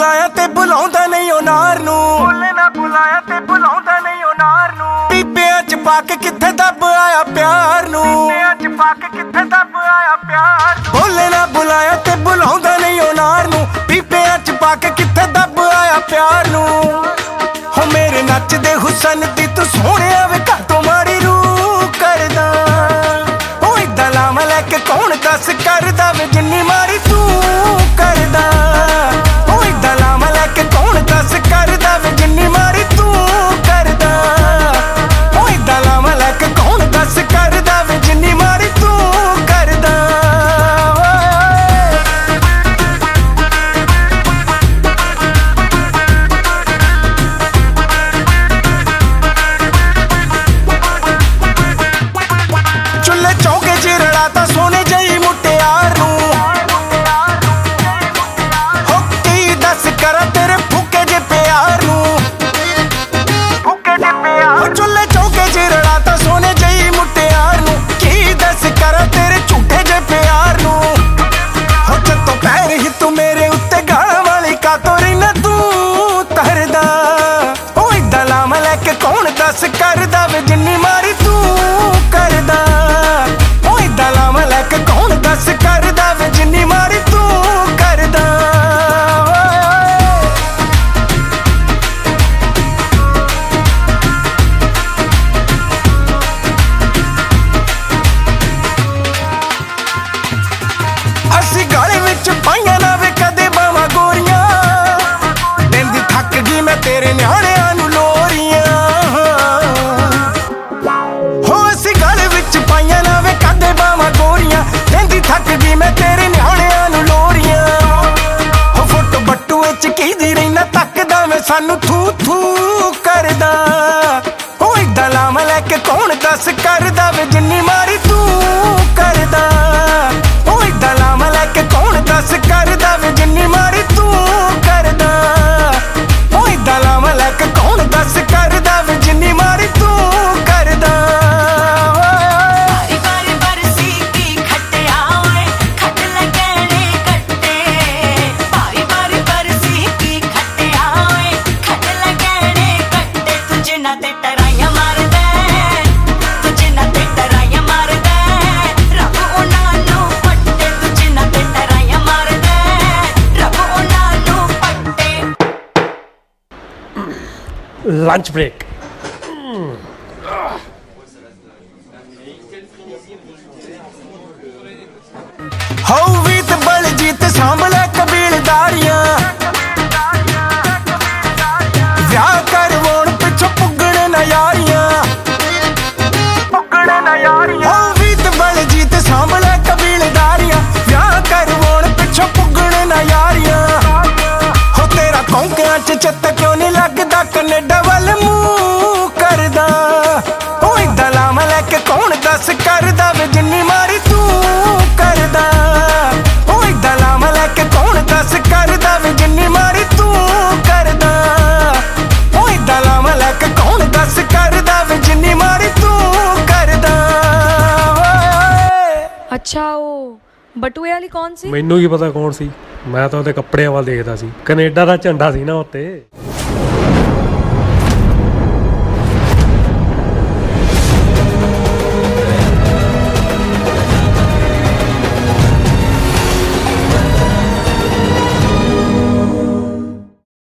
ਬੁਲਾਉਂਦਾ ਨਹੀਂ ਉਹ ਨਾਰ ਨੂੰ। ਬੋਲੇ ਨਾ ਬੁਲਾਇਆ ਤੇ ਬੁਲਾਉਂਦਾ ਨਹੀਂ ਉਹ ਨਾਰ ਨੂੰ। ਪੀਪਿਆਂ ਚ ਪਾ ਕੇ ਕਿੱਥੇ ਦੱਬ ਆਇਆ ਪਿਆਰ ਨੂੰ। ਪਿਆ ਚ ਪਾ ਕੇ ਕਿੱਥੇ ਦੱਬ ਆਇਆ ਪਿਆਰ ਨੂੰ। ਬੋਲੇ ਨਾ ਬੁਲਾਇਆ ਤੇ ਬੁਲਾਉਂਦਾ ਨਹੀਂ ਉਹ ਨਾਰ ਨੂੰ। ਪੀਪਿਆਂ ਚ ਪਾ ਕੇ ਕਿੱਥੇ ਦੱਬ ਆਇਆ ਪਿਆਰ ਨੂੰ। ਹੋ ਮੇਰੇ ਨੱਚਦੇ ਹੁਸਨ ਦੀ ਤੂੰ ਸੋਹਣਿਆ ਗਈ ਨਿਆਣਿਆਂ ਨੂੰ ਲੋਰੀਆਂ। ਹੋ ਅਸੀਂ ਗਾਲੇ ਵਿੱਚ ਪਾਈਆਂ ਨਾ ਵੇ ਕਦੇ ਬਾਵਾਂ ਗੋਰੀਆਂ। ਕਹਿੰਦੀ ਦੀ ਥੱਕ ਗਈ ਮੈਂ ਤੇਰੇ ਨਿਆਣਿਆਂ ਨੂੰ ਲੋਰੀਆਂ। ਹੋ ਫੋਟੋ ਬੱਟੂ ਵਿੱਚ ਕੀਦੀ ਰਹਿਣਾ ਤੱਕਦਾ ਮੈਂ, ਸਾਨੂੰ ਥੂ ਥੂ ਕਰਦਾ। ਤੇ ਟਰਾਈਆਂ ਮਾਰਦਾ। ਤੁਝ ਨਾ ਤੇ ਟਰਾਈਆਂ ਮਾਰਦਾ। ਰੱਬ ਉਹਨਾਂ ਨੂੰ ਪੱਟੇ ਤੁਝ ਨਾ ਤੇ ਟਰਾਈਆਂ ਮਾਰਦਾ। ਰੱਬ ਉਹਨਾਂ ਨੂੰ ਪੱਟੇ। Lunch break. ਚ ਚਿੱਤ ਕਿਉਂ ਨਹੀਂ ਲੱਗਦਾ? ਕੈਨੇਡਾ ਵੱਲ ਮੂੰਹ ਕਰਦਾ। ਉਹ ਇਦਾਂ ਲਾਮ ਲੈ ਕੇ ਕੌਣ ਦੱਸ ਕਰਦਾ ਵੇ ਜਿੰਨੀ ਮਾਰੀ ਤੂੰ ਕਰਦਾ। ਉਹ ਇਦਾਂ ਲਾਮ ਲੈ ਕੇ ਕੌਣ ਦੱਸ ਕਰਦਾ ਵੇ ਜਿੰਨੀ ਮਾਰੀ ਤੂੰ ਕਰਦਾ। ਉਹ ਇਦਾਂ ਲਾਮ ਲੈ ਕੇ ਕੌਣ ਦੱਸ ਕਰਦਾ ਵੇ ਜਿੰਨੀ ਮਾਰੀ ਤੂੰ ਕਰਦਾ। ਅੱਛਾ, ਉਹ ਬਟੂਏ ਵਾਲੀ ਕੌਣ ਸੀ? ਮੈਨੂੰ ਕੀ ਪਤਾ ਕੌਣ ਸੀ? ਮੈਂ ਤਾਂ ਉਹਦੇ ਕੱਪੜਿਆਂ ਵੱਲ ਦੇਖਦਾ ਸੀ। ਕੈਨੇਡਾ ਦਾ ਝੰਡਾ ਸੀ ਨਾ ਉੱਤੇ।